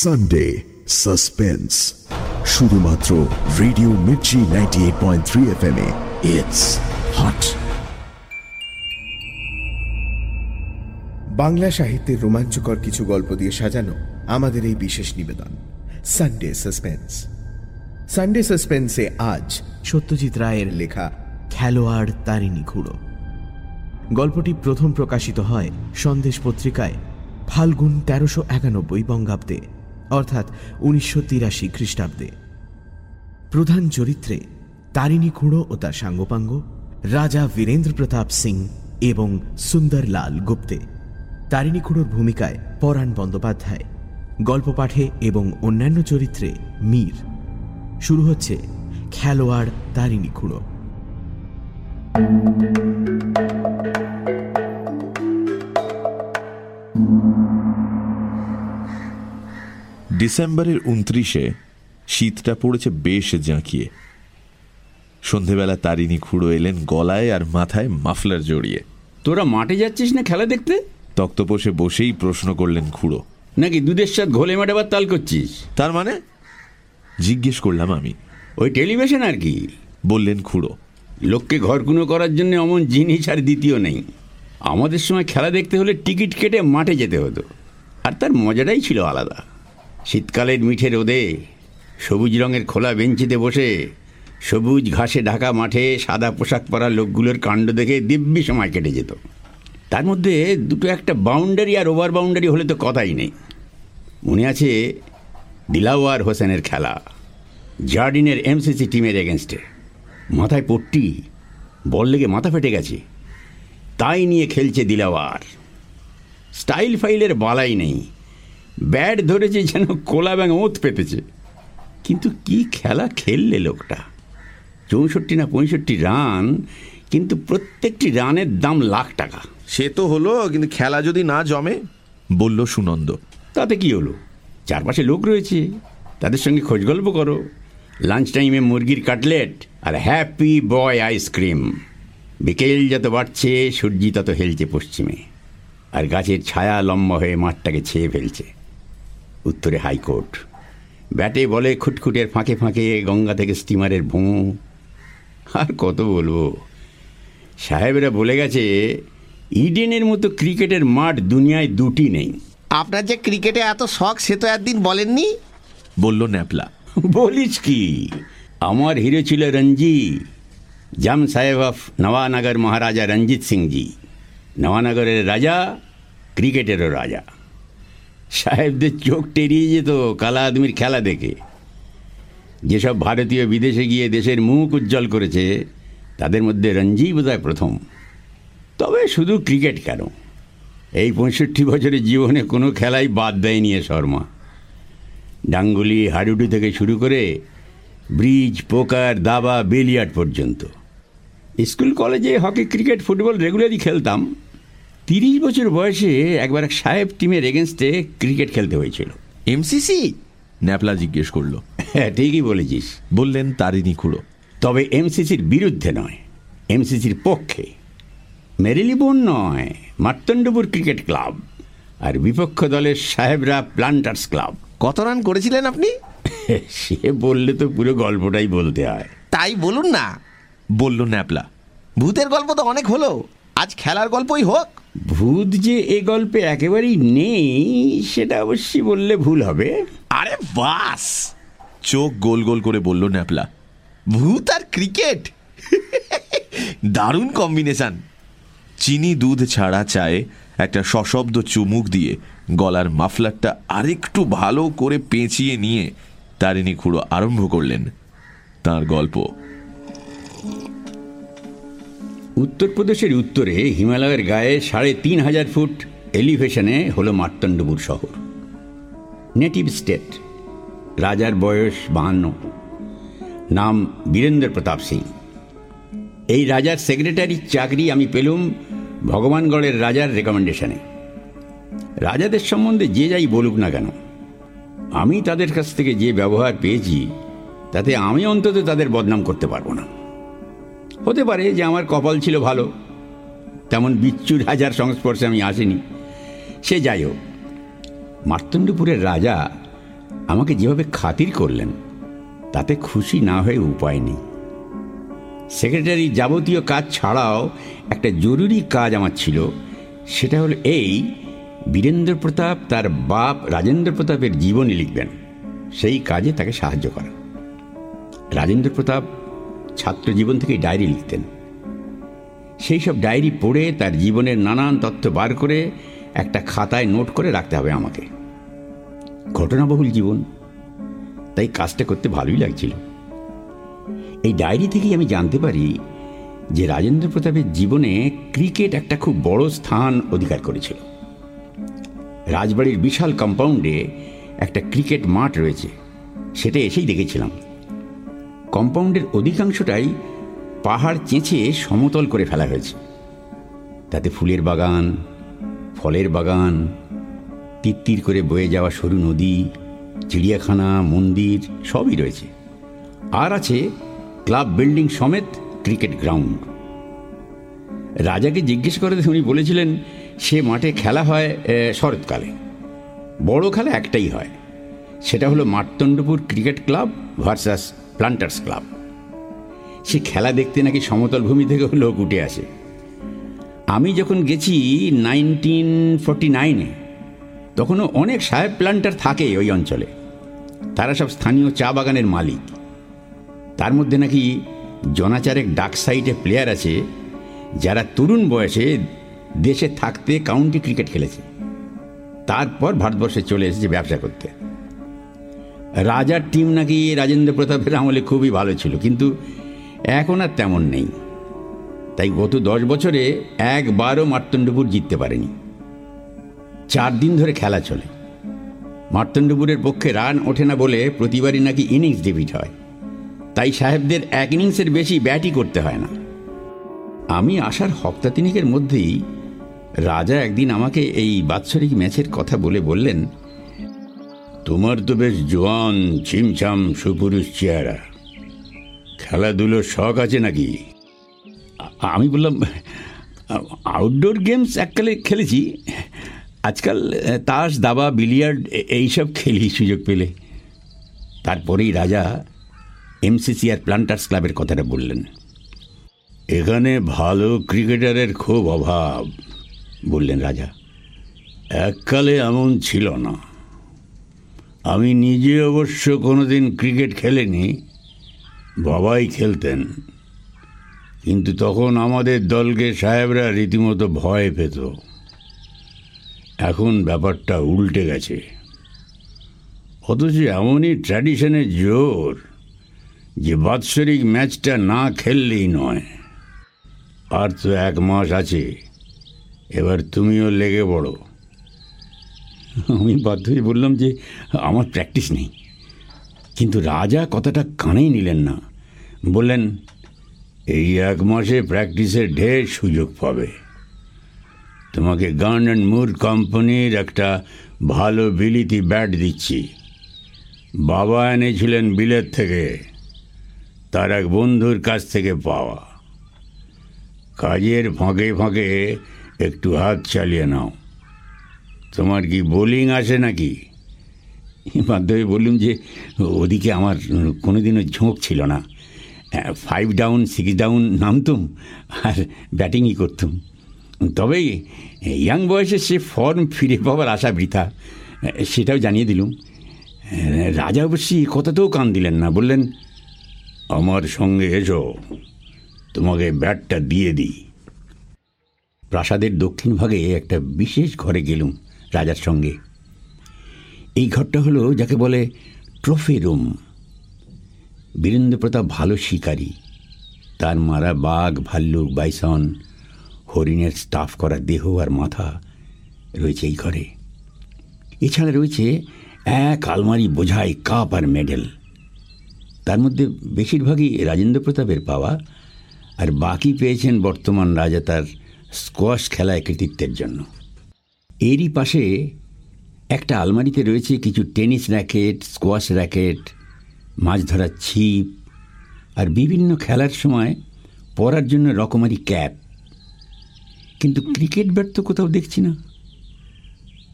Sunday suspense শুধুমাত্র radio Mirchi ninety eight point three F M it's hot Bangla সাহিত্যের রোমাঞ্চকর কিছু গল্প দিয়ে সাজানো আমাদের এই বিশেষ নিবেদন সানডে সাসপেন্স সানডে সাসপেন্সে আজ সত্যজিৎ রায়ের লেখা খেলোয়াড় তারিণী খুঁড়ো। গল্পটি প্রথম প্রকাশিত হয় সন্দেশ পত্রিকায়, ফাল্গুন তেরোশো একানব্বই বঙ্গাব্দে। অর্থাৎ উনিশশো তিরাশি খ্রিস্টাব্দে। প্রধান চরিত্রে তারিণী খুঁড়ো ও তার সাঙ্গপাঙ্গ, রাজা বীরেন্দ্র প্রতাপ সিং এবং সুন্দরলাল গুপ্তে। তারিণী খুঁড়োর ভূমিকায় পরাণ বন্দ্যোপাধ্যায় গল্প পাঠে এবং অন্যান্য চরিত্রে মীর। শুরু হচ্ছে খেলোয়াড় তারিণী খুঁড়ো। ডিসেম্বরের উনত্রিশে শীতটা পড়েছে বেশ জাঁকিয়ে। সন্ধেবেলা তারিণী খুঁড়ো এলেন গলায় আর মাথায় মাফলার জড়িয়ে। তোরা মাঠে যাচ্ছিস না খেলা দেখতে? তক্তপোষে বসেই প্রশ্ন করলেন খুঁড়ো। নাকি দুধের সাথে ঘোলে মেটাবার তাল করছিস? তার মানে? জিজ্ঞেস করলাম আমি। ওই টেলিভিশন আর কি? বললেন খুঁড়ো। লোককে ঘরকুনো করার জন্য এমন জিনিস আর দ্বিতীয় নেই। আমাদের সময় খেলা দেখতে হলে টিকিট কেটে মাঠে যেতে হতো। আর তার মজাটাই ছিল আলাদা। শীতকালের মিঠে রোদে সবুজ রঙের খোলা বেঞ্চিতে বসে সবুজ ঘাসে ঢাকা মাঠে সাদা পোশাক পরা লোকগুলোর কাণ্ড দেখে দিব্যি সময় কেটে যেত। তার মধ্যে দুটো একটা বাউন্ডারি আর ওভার বাউন্ডারি হলে তো কথাই নেই। মনে আছে দিলাওয়ার হোসেনের খেলা, জার্ডিনের এমসিসি টিমের এগেনস্টে মাথায় পট্টি, বল লেগে মাথা ফেটে গেছে। তাই নিয়ে খেলছে দিলাওয়ার। স্টাইল ফাইলের বালাই নেই। ব্যাট ধরেছে যেন কোলা ব্যাং ওত পেতেছে। কিন্তু কি খেলা খেললে লোকটা? চৌষট্টি না পঁয়ষট্টি রান কিন্তু প্রত্যেকটি রানের দাম লাখ টাকা। সে তো হলো কিন্তু খেলা যদি না জমে বলল সুনন্দ। তাতে কি হলো? চারপাশে লোক রয়েছে। তাদের সঙ্গে খোঁজ গল্প করো। লাঞ্চ টাইমে মুরগির কাটলেট আর হ্যাপি বয় আইসক্রিম। বিকেল যত বাড়ছে সূর্যি তত হেলছে পশ্চিমে। আর গাছের ছায়া লম্বা হয়ে মাঠটাকে ছেয়ে ফেলছে। উত্তরে হাইকোর্ট। ব্যাটে বলে খুটখুটের ফাঁকে ফাঁকে গঙ্গা থেকে স্টিমারের ভোঁ। আর কত বলব? সাহেবেরা বলে গেছে ইডেনের মতো ক্রিকেটের মাঠ দুনিয়ায় দুটি নেই। আপনার যে ক্রিকেটে এত শখ সে তো একদিন বলেননি? বলল ন্যাপলা। বলিস কি? আমার হিরো ছিল রঞ্জি জাম সাহেব অফ নওয়ানগর মহারাজা রঞ্জিত সিংজি নওয়ানগরের রাজা ক্রিকেটেরও রাজা। সাহেবদের চোখ টেরিয়ে যেত কালা আদমির খেলা দেখে। যেসব ভারতীয় বিদেশে গিয়ে দেশের মুখ উজ্জ্বল করেছে, তাদের মধ্যে রঞ্জি বোধহয় প্রথম। তবে শুধু ক্রিকেট কেন? এই পঁয়ষট্টি বছরের জীবনে কোনো খেলাই বাদ দেয়নি এ শর্মা। ডাঙ্গুলি হাডুডু থেকে শুরু করে ব্রিজ, পোকার দাবা, বেলিয়ার্ড পর্যন্ত। স্কুল, কলেজে হকি, ক্রিকেট, ফুটবল রেগুলারই খেলতাম। তিরিশ বছর বয়সে একবার এক সাহেব টিমের এগেনস্টে ক্রিকেট খেলতে হয়েছিল। এমসিসি ন্যাপলা জিজ্ঞেস করল। হ্যাঁ ঠিকই বলেছিস। বললেন তারিণী খুঁড়ো। তবে এমসিসির বিরুদ্ধে নয় এমসিসির পক্ষে। মেরিলিবোন নয় মার্তণ্ডপুর ক্রিকেট ক্লাব আর বিপক্ষ দলের সাহেবরা প্লান্টার্স ক্লাব। কত রান করেছিলেন আপনি? সে বললে তো পুরো গল্পটাই বলতে হয়। তাই বলুন না। বলল ন্যাপলা ভূতের গল্প তো অনেক হলো আজ খেলার গল্পই হোক। ভূত যে এ গল্পে একেবারেই নেই, সেটা অবশ্যই বললে ভুল হবে। আরে বাস! চোখ গোল গোল করে বলল ন্যাপলা, ভূত আর ক্রিকেট? দারুণ কম্বিনেশন। চিনি দুধ ছাড়া চায়ে একটা সশব্দ চুমুক দিয়ে গলার মাফলারটা আরেকটু ভালো করে পেঁচিয়ে নিয়ে তারিণী খুঁড়ো আরম্ভ করলেন তার গল্প। উত্তরপ্রদেশের উত্তরে হিমালয়ের গায়ে সাড়ে তিন হাজার ফুট এলিভেশনে হলো মার্তণ্ডপুর শহর। নেটিভ স্টেট, রাজার বয়স বাহান্ন। নাম বীরেন্দ্র প্রতাপ সিং। এই রাজার সেক্রেটারির চাকরি আমি পেলুম ভগবানগড়ের রাজার রেকমেন্ডেশনে। রাজাদের সম্বন্ধে যে যাই বলুক না কেন, আমি তাদের কাছ থেকে যে ব্যবহার পেয়েছি, তাতে আমি অন্তত তাদের বদনাম করতে পারব না। হতে পারে যে আমার কপাল ছিল ভালো। তেমন বিচ্ছু হাজার সংস্পর্শে আমি আসিনি। সে যাই হোক, মার্তণ্ডপুরের রাজা আমাকে যেভাবে খাতির করলেন, তাতে খুশি না হয়ে উপায় নেই। সেক্রেটারি যাবতীয় কাজ ছাড়াও একটা জরুরি কাজ আমার ছিল, সেটা হলো এই, বীরেন্দ্র প্রতাপ তার বাপ রাজেন্দ্র প্রতাপের জীবনী লিখবেন। সেই কাজে তাকে সাহায্য করা। রাজেন্দ্র প্রতাপ ছাত্র জীবন থেকে ডায়েরি লিখতেন। সেই সব ডায়েরি পড়ে তার জীবনের নানান তথ্য বার করে একটা খাতায় নোট করে রাখতে হবে আমাকে। ঘটনাবহুল জীবন। তাই কাজটা করতে ভালোই লাগছিল। এই ডায়েরি থেকেই আমি জানতে পারি যে রাজেন্দ্র প্রতাপের জীবনে ক্রিকেট একটা খুব বড় স্থান অধিকার করেছিল। রাজবাড়ির বিশাল কম্পাউন্ডে একটা ক্রিকেট মাঠ রয়েছে। সেটা এসেই দেখেছিলাম। কম্পাউন্ডের অধিকাংশটাই পাহাড় চেঁচে সমতল করে ফেলা হয়েছে। তাতে ফুলের বাগান, ফলের বাগান, তিত্তির করে বয়ে যাওয়া সরু নদী, চিড়িয়াখানা, মন্দির সবই রয়েছে। আর আছে ক্লাব বিল্ডিং সমেত ক্রিকেট গ্রাউন্ড। রাজাকে জিজ্ঞেস করে উনি বলেছিলেন, সে মাঠে খেলা হয় শরৎকালে। বড় খেলা একটাই হয়। সেটা হলো Martandapur cricket club versus planters club. সে খেলা দেখতে নাকি সমতল ভূমি থেকে লোক উঠে আসে। আমি যখন গেছি নাইনটিন ফর্টি নাইনে, তখনও অনেক সাহেব প্লান্টার থাকে ওই অঞ্চলে। তারা সব স্থানীয় চা বাগানের মালিক। তার মধ্যে নাকি জনাচারেক ডাক সাইডে প্লেয়ার আছে, যারা তরুণ বয়সে দেশে থাকতে কাউন্টি ক্রিকেট খেলেছে। তারপর ভারতবর্ষে চলে এসেছে ব্যবসা করতে। রাজার টিম নাকি রাজেন্দ্র প্রতাপের আমলে খুবই ভালো ছিল, কিন্তু এখন আর তেমন নেই। তাই গত দশ বছরে একবারও মার্তণ্ডপুর জিততে পারেনি। চার দিন ধরে খেলা চলে। মার্তণ্ডপুরের পক্ষে রান ওঠে না বলে প্রতিবারই নাকি ইনিংস ডিভিট হয়। তাই সাহেবদের এক ইনিংসের বেশি ব্যাটই করতে হয় না। আমি আসার হপ্তা মধ্যেই রাজা একদিন আমাকে এই বাৎসরিক ম্যাচের কথা বলে বললেন তোমার তো বেশ জোয়ান, ছিমছাম, সুপুরুষ চেহারা। খেলাধুলোর শখ আছে নাকি? আমি বললাম আউটডোর গেমস এককালে খেলেছি। আজকাল তাস, দাবা, বিলিয়ার্ড এইসব খেলি সুযোগ পেলে। তারপরেই রাজা এমসিসি আর প্লান্টার্স ক্লাবের কথাটা বললেন। এখানে ভালো ক্রিকেটারের খুব অভাব, বললেন রাজা। এককালে এমন ছিল না। আমি নিজে অবশ্য কোনোদিন ক্রিকেট খেলেনি, বাবাই খেলতেন। কিন্তু তখন আমাদের দলকে সাহেবরা রীতিমতো ভয় পেত। এখন ব্যাপারটা উল্টে গেছে। অথচ এমনই ট্র্যাডিশনের জোর যে বাৎসরিক ম্যাচটা না খেললেই নয়। আর তো এক মাস আছে, এবার তুমিও লেগে পড়ো। আমি বাধ্য হয়ে বললাম যে আমার প্র্যাকটিস নেই। কিন্তু রাজা কথাটা কানেই নিলেন না। বললেন, এই এক মাসে প্র্যাকটিসের ঢের সুযোগ পাবে। তোমাকে গান অ্যান্ড মুর কোম্পানির একটা ভালো বিলিতি ব্যাট দিচ্ছি। বাবা এনেছিলেন বিলেত থেকে, তার এক বন্ধুর কাছ থেকে পাওয়া। কাজের ফাঁকে ফাঁকে একটু হাত চালিয়ে নাও। তোমার কি বোলিং আসে নাকি? হয়ে বললুম যে, ওদিকে আমার কোনোদিনও ঝোঁক ছিল না। ফাইভ ডাউন সিক্স ডাউন নামতুম আর ব্যাটিংই করতুম। তবে ইয়াং বয়সে সে ফর্ম ফিরে পাওয়ার আশা বৃথা, সেটাও জানিয়ে দিলুম। রাজা অবশ্যই কথাতেও কান দিলেন না, বললেন, আমার সঙ্গে এসো, তোমাকে ব্যাটটা দিয়ে দিই। প্রাসাদের দক্ষিণ ভাগে একটা বিশেষ ঘরে গেলুম। রাজার সঙ্গে। এই ঘরটা হলো যাকে বলে ট্রফি রুম। বীরেন্দ্র প্রতাপ ভালো শিকারী। তার মারা বাঘ, ভাল্লুক, বাইসন, হরিণের স্টাফ করা দেহ আর মাথা রয়েছে এই ঘরে। এছাড়া রয়েছে এক আলমারি, বোঝাই, কাপ আর মেডেল। তার মধ্যে বেশিরভাগই রাজেন্দ্র প্রতাপের পাওয়া আর বাকি পেয়েছেন বর্তমান রাজা তার স্কোয়াশ খেলায় কৃতিত্বের জন্য। এরই পাশে একটা আলমারিতে রয়েছে কিছু টেনিস র্যাকেট, স্কোয়াশ র্যাকেট, মাছ ধরার ছিপ আর বিভিন্ন খেলার সময় পরার জন্য রকমারি ক্যাপ। কিন্তু ক্রিকেট ব্যাট তো কোথাও দেখছি না।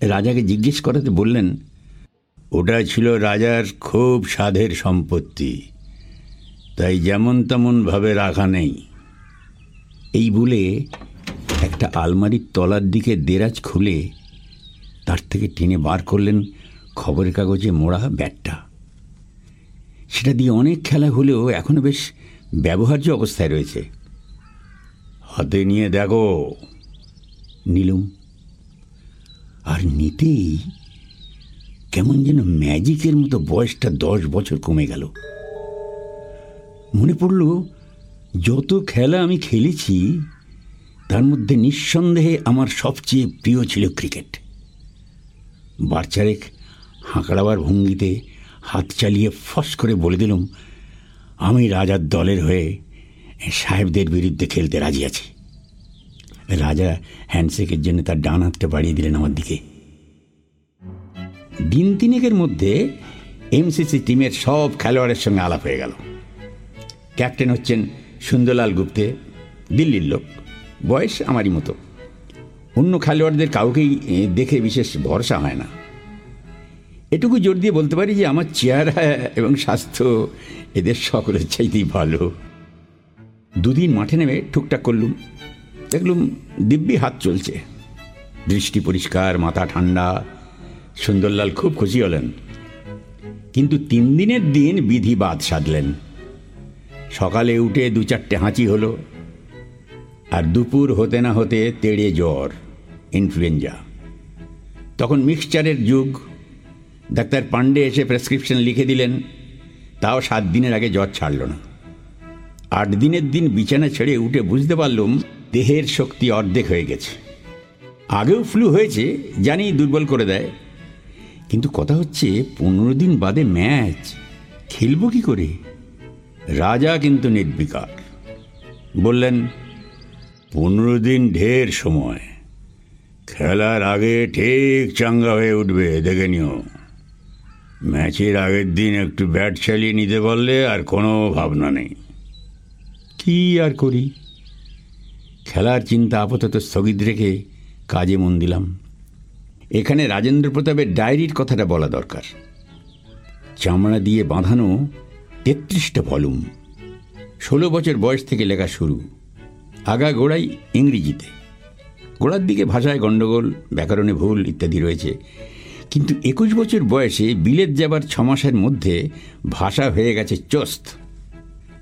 রাজাকে জিজ্ঞেস করাতে বললেন ওটা ছিল রাজার খুব সাধের সম্পত্তি। তাই যেমন তেমনভাবে রাখা নেই। এই বলে একটা আলমারির তলার দিকে দেরাজ খুলে তার থেকে টেনে বার করলেন খবরের কাগজে মোড়া ব্যাটটা। সেটা দিয়ে অনেক খেলা হলেও এখনও বেশ ব্যবহার্য অবস্থায় রয়েছে। হাতে নিয়ে দেখো। নিলুম, আর নিতেই কেমন যেন ম্যাজিকের মতো বয়সটা দশ বছর কমে গেল। মনে পড়ল, যত খেলা আমি খেলেছি তার মধ্যে নিঃসন্দেহে আমার সবচেয়ে প্রিয় ছিল ক্রিকেট। বারচারেক হাঁকড়াবার ভঙ্গিতে হাত চালিয়ে ফস করে বলে দিলাম, আমি রাজার দলের হয়ে সাহেবদের বিরুদ্ধে খেলতে রাজি আছি। রাজা হ্যান্ডশেকের জন্য তার ডান হাতটা বাড়িয়ে দিলেন আমার দিকে। দিন তিনেকের মধ্যে এমসিসি টিমের সব খেলোয়াড়ের সঙ্গে আলাপ হয়ে গেল। ক্যাপ্টেন হচ্ছেন সুন্দরলাল গুপ্তে, দিল্লির লোক। বয়স আমারই মতো। অন্য খেলোয়াড়দের কাউকেই দেখে বিশেষ ভরসা হয় না। এটুকু জোর দিয়ে বলতে পারি যে, আমার চেহারা এবং স্বাস্থ্য এদের সকলের চাইতেই ভালো। দুদিন মাঠে নেমে টুকটাক করলুম। দেখলুম দিব্যি হাত চলছে। দৃষ্টি পরিষ্কার, মাথা ঠান্ডা। সুন্দরলাল খুব খুশি হলেন। কিন্তু তিন দিনের দিন বিধি বাদ সাধলেন। সকালে উঠে দু চারটে হাঁচি হলো। আর দুপুর হতে না হতে তেড়ে জ্বর ইনফ্লুয়েঞ্জা তখন মিক্সচারের যুগ। ডাক্তার পান্ডে এসে প্রেসক্রিপশন লিখে দিলেন, তাও সাত দিনের আগে জ্বর ছাড়ল না। আট দিনের দিন বিছানা ছেড়ে উঠে বুঝতে পারলুম দেহের শক্তি অর্ধেক হয়ে গেছে। আগেও ফ্লু হয়েছে, জানি দুর্বল করে দেয়। কিন্তু কথা হচ্ছে, পনেরো দিন বাদে ম্যাচ। খেলব কি করে? রাজা কিন্তু নির্বিকার। বললেন পনেরো দিন ঢের সময়। খেলার আগে ঠিক চাঙ্গা হয়ে উঠবে, দেখে নিও। ম্যাচের আগের দিন একটু ব্যাট চালিয়ে নিতে পারলে আর কোনো ভাবনা নেই। কি আর করি? খেলার চিন্তা আপাতত স্থগিত রেখে কাজে মন দিলাম। এখানে রাজেন্দ্র প্রতাপের ডায়েরির কথাটা বলা দরকার। চামড়া দিয়ে বাঁধানো তেত্রিশটা ভলুম ষোলো বছর বয়স থেকে লেখা শুরু। আগা গোড়াই ইংরেজিতে। গোড়ার দিকে ভাষায় গণ্ডগোল, ব্যাকরণে ভুল ইত্যাদি রয়েছে। কিন্তু একুশ বছর বয়সে বিলেত যাবার ছ মাসের মধ্যে ভাষা হয়ে গেছে চস্ত।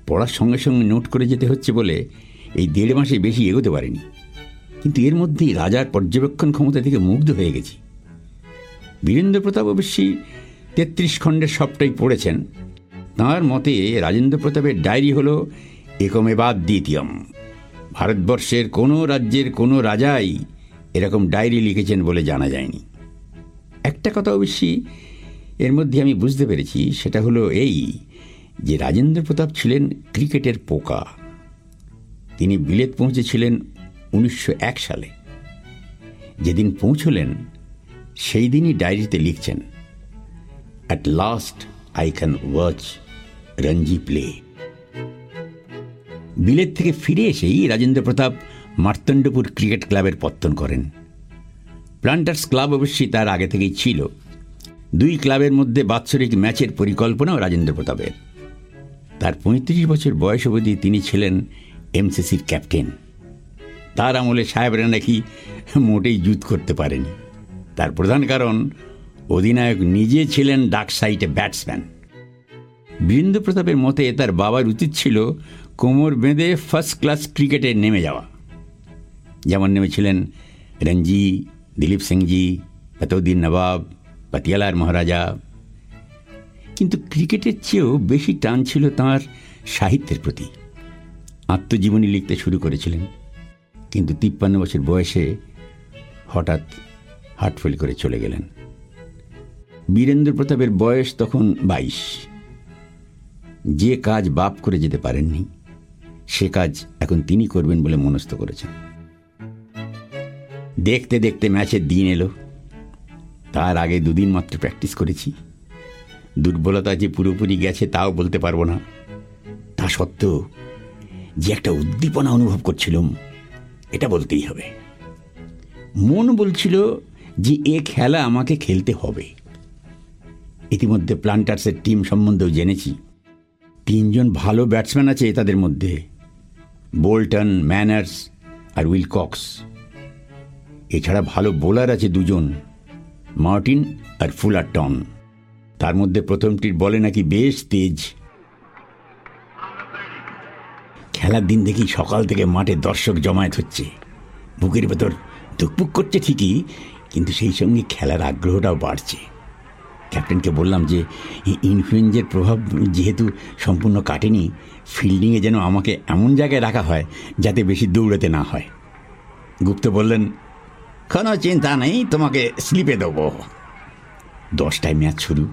পড়ার সঙ্গে সঙ্গে নোট করে যেতে হচ্ছে বলে এই দেড় মাসে বেশি এগোতে পারেনি। কিন্তু এর মধ্যেই রাজার পর্যবেক্ষণ ক্ষমতা থেকে মুগ্ধ হয়ে গেছি। বীরেন্দ্র প্রতাপ অবশ্যই তেত্রিশ খণ্ডের সবটাই পড়েছেন। তাঁর মতে রাজেন্দ্র প্রতাপের ডায়েরি হল একমেবাদ দ্বিতীয়ম। ভারতবর্ষের কোনো রাজ্যের কোনো রাজাই এরকম ডায়েরি লিখেছেন বলে জানা যায়নি। একটা কথা অবশ্যই এর মধ্যে আমি বুঝতে পেরেছি, সেটা হলো এই যে রাজেন্দ্র প্রতাপ ছিলেন ক্রিকেটের পোকা। তিনি বিলেত পৌঁছেছিলেন উনিশশো এক সালে। যেদিন পৌঁছলেন, সেই দিনই ডায়েরিতে লিখছেন at last I can watch Ranji play বিলেত থেকে ফিরে এসেই রাজেন্দ্র প্রতাপ মার্তণ্ডপুর ক্রিকেট ক্লাবের পত্তন করেন। প্লান্টার্স ক্লাব অবশ্যই তার আগে থেকেই ছিল। দুই ক্লাবের মধ্যে বাৎসরিক ম্যাচের পরিকল্পনাও রাজেন্দ্র প্রতাপের। তার পঁয়ত্রিশ বছর বয়স অবধি তিনি ছিলেন এমসিসির ক্যাপ্টেন। তার আমলে সাহেবরা নাকি মোটেই জুত করতে পারেনি। তার প্রধান কারণ, অধিনায়ক নিজে ছিলেন ডাক সাইটে ব্যাটসম্যান। বীরেন্দ্র প্রতাপের মতে তার বাবার উচিত ছিল কোমর বেঁধে ফার্স্ট ক্লাস ক্রিকেটে নেমে যাওয়া। যেমন নেমেছিলেন রঞ্জি, দিলীপ সিংজি ফতউদ্দিন নবাব, পাতিয়ালার মহারাজা। কিন্তু ক্রিকেটের চেয়েও বেশি টান ছিল তাঁর সাহিত্যের প্রতি। আত্মজীবনী লিখতে শুরু করেছিলেন। কিন্তু তিপ্পান্ন বছর বয়সে হঠাৎ হার্ট ফেল করে চলে গেলেন। বীরেন্দ্র প্রতাপের বয়স তখন বাইশ। যে কাজ বাপ করে যেতে পারেননি সে কাজ এখন তিনি করবেন বলে মনস্থ করেছেন। দেখতে দেখতে ম্যাচের দিন এলো। তার আগে দুদিন মাত্র প্র্যাকটিস করেছি। দুর্বলতা যে পুরোপুরি গেছে তাও বলতে পারব না। তা সত্ত্বেও যে একটা উদ্দীপনা অনুভব করছিলাম, এটা বলতেই হবে। মন বলছিল যে এ খেলা আমাকে খেলতে হবে। ইতিমধ্যে প্লান্টার্সের টিম সম্বন্ধেও জেনেছি। তিনজন ভালো ব্যাটসম্যান আছে তাদের মধ্যে। বোল্টন, ম্যানার্স আর উইলকক্স। এছাড়া ভালো বোলার আছে দুজন, মার্টিন আর ফুলারটন। তার মধ্যে প্রথমটির বলে নাকি বেশ তেজ। খেলার দিন দেখি সকাল থেকে মাঠে দর্শক জমায়েত হচ্ছে। বুকের ভেতর ধুকপুক করছে ঠিকই, কিন্তু সেই সঙ্গে খেলার আগ্রহটাও বাড়ছে। ক্যাপ্টেনকে বললাম যে ইনফ্লুয়েঞ্জের প্রভাব যেহেতু সম্পূর্ণ কাটেনি ফিল্ডিংয়ে যেন আমাকে এমন জায়গায় রাখা হয় যাতে বেশি দৌড়াতে না হয়। গুপ্ত বললেন, কোনো চিন্তা নেই, তোমাকে স্লিপে দেবো। দশটায় ম্যাচ শুরু।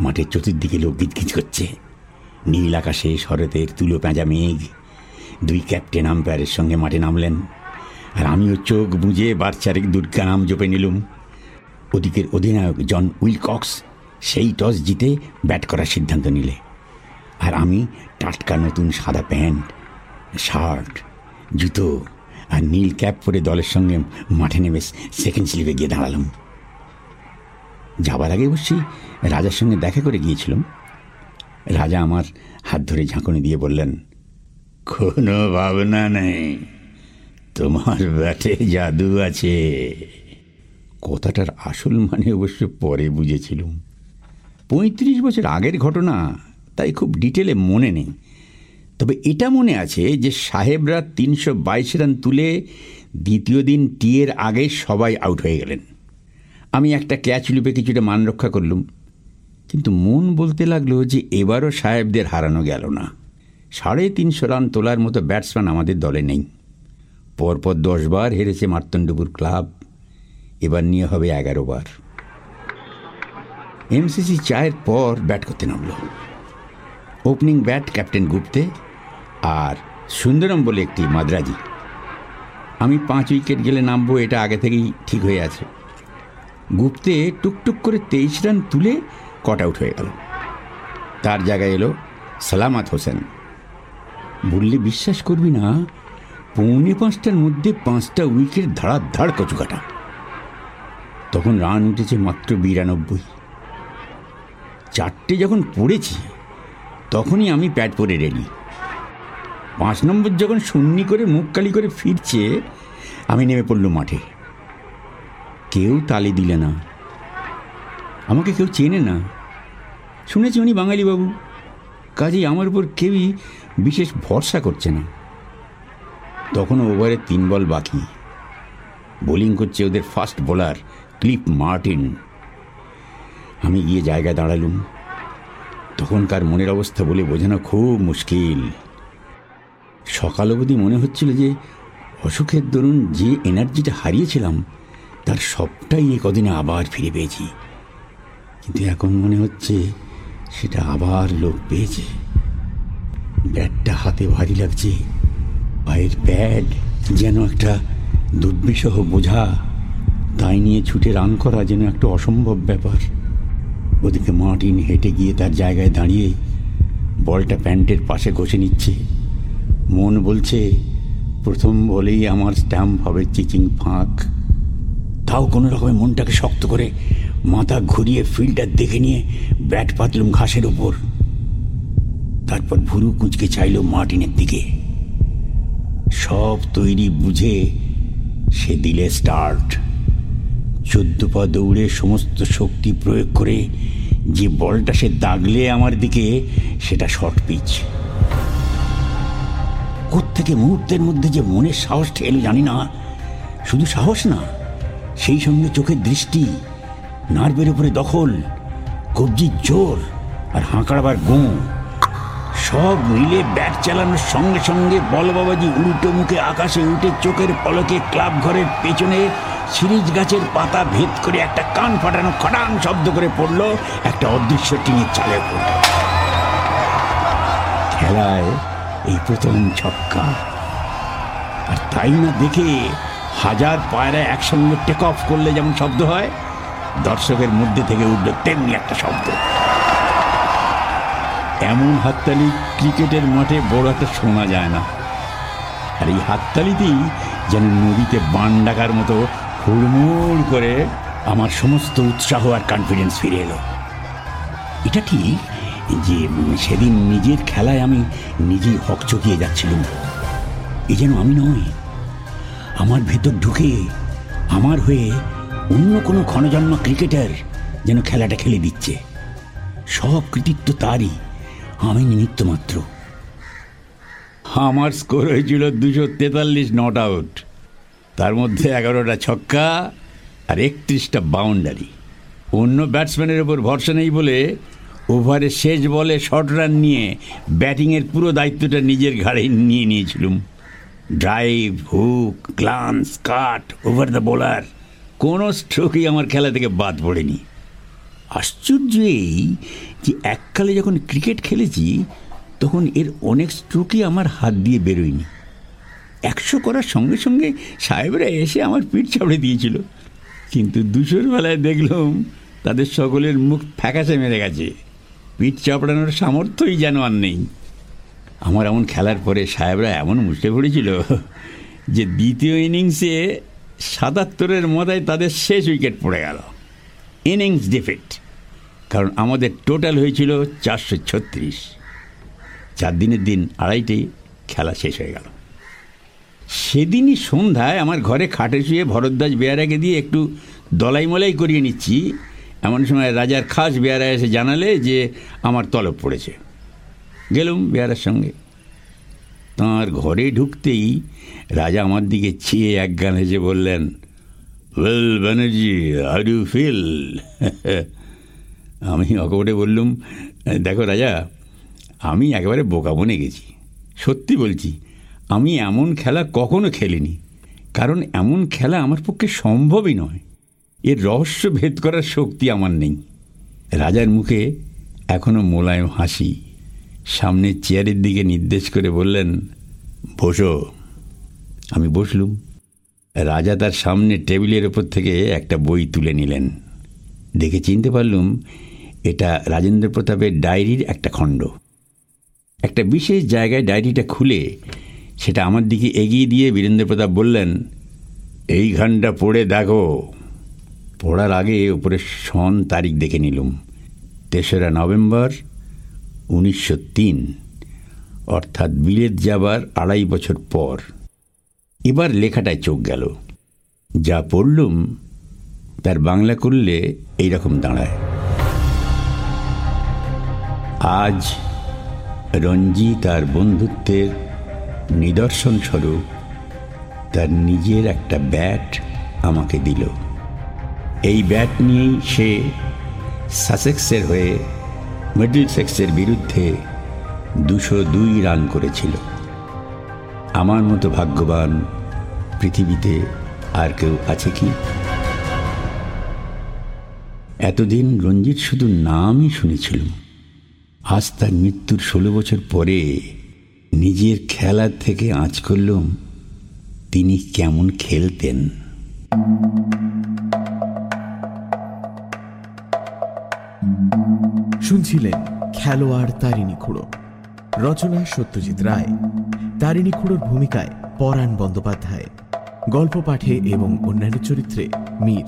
মাঠের চতুর্দিকে লোক গিজগিজ করছে। নীল আকাশে শরতের তুলো পেঁজা মেঘ। দুই ক্যাপ্টেন আম্পায়ারের সঙ্গে মাঠে নামলেন। আর আমিও চোখ বুঝে বাচ্চারেক দুর্গা নাম জপে নিলুম। ওদিকের অধিনায়ক জন উইলকক্স সেই টস জিতে ব্যাট করার সিদ্ধান্ত নিলে। আর আমি টাটকা নতুন সাদা প্যান্ট, শার্ট, জুতো আর নীল ক্যাপ পরে দলের সঙ্গে মাঠে নেমে সেকেন্ড স্লিপে গিয়ে দাঁড়ালাম। যাবার আগে অবশ্যই রাজার সঙ্গে দেখা করে গিয়েছিলাম। রাজা আমার হাত ধরে ঝাঁকুনি দিয়ে বললেন, কোনো ভাবনা নেই, তোমার ব্যাটে জাদু আছে। কথাটার আসল মানে অবশ্য পরে বুঝেছিলুম। পঁয়ত্রিশ বছর আগের ঘটনা তাই খুব ডিটেলে মনে নেই। তবে এটা মনে আছে যে সাহেবরা তিনশো বাইশ রান তুলে দ্বিতীয় দিন টিয়ের আগে সবাই আউট হয়ে গেলেন। আমি একটা ক্যাচ লুপে কিছুটা মান রক্ষা করলুম। কিন্তু মন বলতে লাগল যে এবারও সাহেবদের হারানো গেল না। সাড়ে তিনশো রান তোলার মতো ব্যাটসম্যান আমাদের দলে নেই। পরপর দশবার হেরেছে মার্তণ্ডপুর ক্লাব। এবার নিয়ে হবে এগারো বার। এমসিসি চায়ের পর ব্যাট করতে নামল। ওপেনিং ব্যাট ক্যাপ্টেন গুপ্তে আর সুন্দরম বলে একটি মাদ্রাজি। আমি পাঁচ উইকেট গেলে নামবো, এটা আগে থেকেই ঠিক হয়ে আছে। গুপ্তে টুকটুক করে তেইশ রান তুলে কট আউট হয়ে গেল। তার জায়গায় এলো সালামাত হোসেন। বললে, বিশ্বাস করবি না, পৌনে পাঁচটার মধ্যে পাঁচটা উইকেট ধাড়া ধাড় কচুকাটা। তখন রান উঠেছে মাত্র বিরানব্বই। চারটে যখন পড়েছি তখনই আমি প্যাড পরে রেডি। পাঁচ নম্বর যখন শূন্যি করে মুখ কালি করে ফিরছে, আমি নেমে পড়লুম মাঠে। কেউ তালি দিলে না। আমাকে কেউ চেনে না। শুনেছি উনি বাঙালি বাবু। কাজেই আমার উপর কেউই বিশেষ ভরসা করছে না। তখনও ওভারে তিন বল বাকি। বোলিং করছে ওদের ফার্স্ট বোলার ক্লিপ মার্টিন। আমি গিয়ে জায়গায় দাঁড়ালুম। তখনকার মনের অবস্থা বলে বোঝানো খুব মুশকিল। সকাল অবধি মনে হচ্ছিল যে অসুখের দরুন যে এনার্জিটা হারিয়েছিলাম, তার সবটাই এ কদিনে আবার ফিরে পেয়েছি। কিন্তু এখন মনে হচ্ছে সেটা আবার লোক পেয়েছে। ব্যাটটা হাতে ভারী লাগছে, পায়ের প্যাড যেন একটা দুর্বিষহ বোঝা, তাই নিয়ে ছুটে রান করা যেন একটা অসম্ভব ব্যাপার। ওদিকে মার্টিন হেঁটে গিয়ে তার জায়গায় দাঁড়িয়ে বলটা প্যান্টের পাশে ঘষে নিচ্ছে। মন বলছে, প্রথম বলেই আমার স্ট্যাম্প হবে চিচিং ফাঁক। তাও কোনো রকমের মনটাকে শক্ত করে মাথা ঘুরিয়ে ফিল্ডার দেখে নিয়ে ব্যাট পাতলুম ঘাসের ওপর তারপর ভুরু কুঁচকে চাইল মার্টিনের দিকে। সব তৈরি বুঝে সে দিলে স্টার্ট। চোদ্দ পা দৌড়ে সমস্ত শক্তি প্রয়োগ করে যে বলটা সে দাগলে আমার দিকে, সেটা শর্ট পিচ থেকে মুহূর্তের মধ্যে যে মনের সাহসটা এলো জানি না, শুধু সাহস না, সেই সঙ্গে চোখের দৃষ্টি, নার্ভের উপরে দখল, কবজির জোর আর হাঁকড়াবার গো, সব মিলে ব্যাট চালানোর সঙ্গে সঙ্গে বল বাবাজি উল্টো মুখে আকাশে উঠে চোখের পলকে ক্লাব ঘরের পেছনে সিরিজ গাছের পাতা ভেদ করে একটা কান ফাটানো খটাং শব্দ করে পড়ল একটা অদৃশ্য টিনের চালে পড়ল খেলায় এই প্রথম ছক্কা। আর তাই না দেখে হাজার পায়রা একসঙ্গে টেক অফ করলে যেমন শব্দ হয়, দর্শকের মধ্যে থেকে উঠল তেমনি একটা শব্দ। এমন হাততালি ক্রিকেটের মাঠে বড় একটা শোনা যায় না। আর এই হাততালিতেই যেন নদীতে বান ডাকার মতো হুড়মুড় করে আমার সমস্ত উৎসাহ আর কনফিডেন্স ফিরে এলো। এটা ঠিক যে সেদিন নিজের খেলায় আমি নিজেই হকচকিয়ে যাচ্ছিলাম। এ যেন আমি নয় আমার ভেতর ঢুকে আমার হয়ে অন্য কোনো ক্ষণজন্ম ক্রিকেটার যেন খেলাটা খেলে দিচ্ছে। সব কৃতিত্ব তারই, আমি নিমিত্ত মাত্র আমার স্কোর হয়েছিল দুশো তেতাল্লিশ নট আউট তার মধ্যে এগারোটা ছক্কা আর একত্রিশটা বাউন্ডারি অন্য ব্যাটসম্যানের ওপর ভরসা নেই বলে ওভারে শেষ বলে শর্ট রান নিয়ে ব্যাটিংয়ের পুরো দায়িত্বটা নিজের ঘাড়ে নিয়ে নিয়েছিলুম। Drive hook glance cut over the bowler কোনো স্ট্রোকই আমার খেলা থেকে বাদ পড়েনি। আশ্চর্য এই যে এককালে যখন ক্রিকেট খেলেছি, তখন এর অনেক স্ট্রোকই আমার হাত দিয়ে বেরোয়নি। একশো করার সঙ্গে সঙ্গে সাহেবরা এসে আমার পিঠ চাপড়ে দিয়েছিল। কিন্তু দুশোর বেলায় দেখলাম তাদের সকলের মুখ ফ্যাকাশে মেরে গেছে। পিঠ চাপড়ানোর সামর্থ্যই যেন আর নেই। আমার এমন খেলার পরে সাহেবরা এমন মুষড়ে পড়েছিল যে দ্বিতীয় ইনিংসে সাতাত্তরের মতায় তাদের শেষ উইকেট পড়ে গেল। ইনিংস ডিফিট, কারণ আমাদের টোটাল হয়েছিল চারশো ছত্রিশ। চার দিনের দিন আড়াইটেই খেলা শেষ হয়ে গেল। সেদিনই সন্ধ্যায় আমার ঘরে খাটে শুয়ে ভরদ্বাজ বেয়ারাকে দিয়ে একটু দলাই মলাই করিয়ে নিচ্ছি। এমন সময় রাজার খাস বেয়ারা এসে জানালে যে আমার তলব পড়েছে। গেলুম বেয়ারার সঙ্গে। তাঁর ঘরে ঢুকতেই রাজা আমার দিকে চেয়ে এক গান হেসে বললেন well Banerjee are you feel আমি অকপটে বললুম, দেখো রাজা, আমি একেবারে বোকা বনে গেছি। সত্যি বলছি আমি এমন খেলা কখনো খেলিনি, কারণ এমন খেলা আমার পক্ষে সম্ভবই নয়। এর রহস্য ভেদ করার শক্তি আমার নেই। রাজার মুখে এখনও মোলায়েম হাসি সামনের চেয়ারের দিকে নির্দেশ করে বললেন, বসো, আমি বসলুম। রাজা তার সামনে টেবিলের ওপর থেকে একটা বই তুলে নিলেন। দেখে চিনতে পারলুম, এটা রাজেন্দ্র প্রতাপের ডায়েরির একটা খণ্ড। একটা বিশেষ জায়গায় ডায়েরিটা খুলে সেটা আমার দিকে এগিয়ে দিয়ে বীরেন্দ্র প্রতাপ বললেন, এইখানটা পড়ে দেখো। পড়ার আগে উপরে সন তারিখ দেখে নিলুম, তেসরা নভেম্বর উনিশশো তিন, অর্থাৎ বিলেত যাবার আড়াই বছর পর। এবার লেখাটায় চোখ গেল। যা পড়লুম, তার বাংলা করলে এইরকম দাঁড়ায়। আজ রঞ্জি তার বন্ধুত্বের নিদর্শন স্বরূপ তার নিজের একটা ব্যাট আমাকে দিল। এই ব্যাট নিয়েই সে সাসেক্সের হয়ে মিডল সেক্সের বিরুদ্ধে দুশো দুই রান করেছিল। আমার মতো ভাগ্যবান পৃথিবীতে আর কেউ আছে কি? এতদিন রঞ্জিত শুধু নামই শুনেছিলাম। আজ তার মৃত্যুর ষোলো বছর পরে নিজের খেলার থেকে আঁচ করলুম, তিনি কেমন খেলতেন। শুনছিলেন খেলোয়াড় তারিণী খুড়ো, রচনা সত্যজিৎ রায়। তারিণী খুড়োর ভূমিকায় পরাণ বন্দ্যোপাধ্যায়, গল্প পাঠে এবং অন্যান্য চরিত্রে মীর।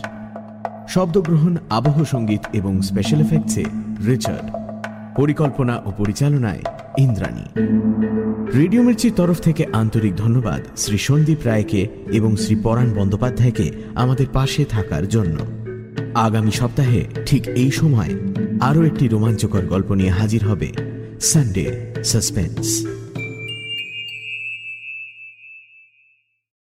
শব্দগ্রহণ, আবহ সংগীত এবং স্পেশাল এফেক্টসে রিচার্ড। পরিকল্পনা ও পরিচালনায় ইন্দ্রাণী। রেডিও মির্চির তরফ থেকে আন্তরিক ধন্যবাদ শ্রী সন্দীপ রায়কে এবং শ্রী পরাণ বন্দ্যোপাধ্যায়কে আমাদের পাশে থাকার জন্য। আগামী সপ্তাহে ঠিক এই সময় আরও একটি রোমাঞ্চকর গল্প নিয়ে হাজির হবে সানডে সাসপেন্স।